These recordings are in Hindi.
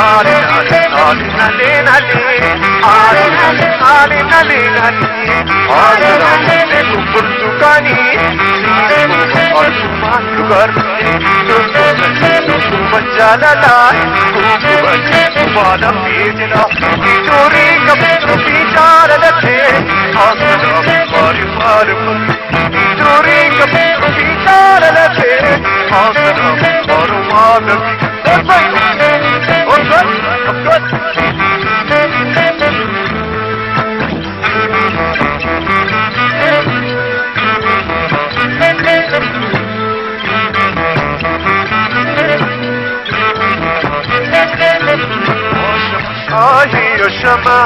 आले आले आले नले नले आले नले आले नले नले आले नले कुकुर दुकानी और सुमान दुगर तुम बच्चा लला तुम बच्चा तुम्हारा पीजना ज़ोर Ay yaşama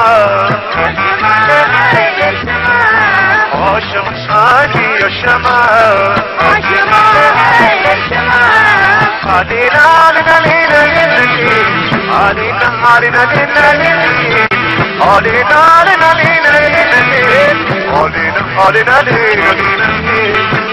Aşım Ali yaşama Aşım Ali yaşama Adil Ali Ali Ali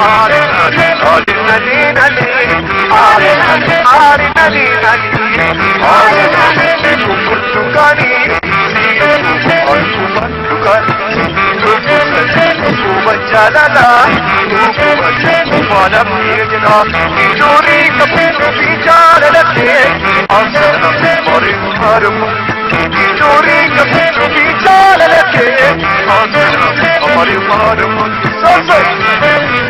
हमारे हरी नदी नदी हमारे हमारी नदी नदी हमारे सुमन चुकानी और सुमन चुकानी सुमन चलाना सुमन भेजना चोरी कपूर विचार रखे असर मरे हर चोरी कपूर विचार रखे असर हमारे मार सब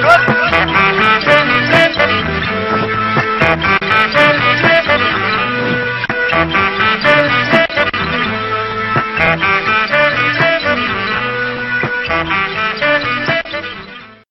Good.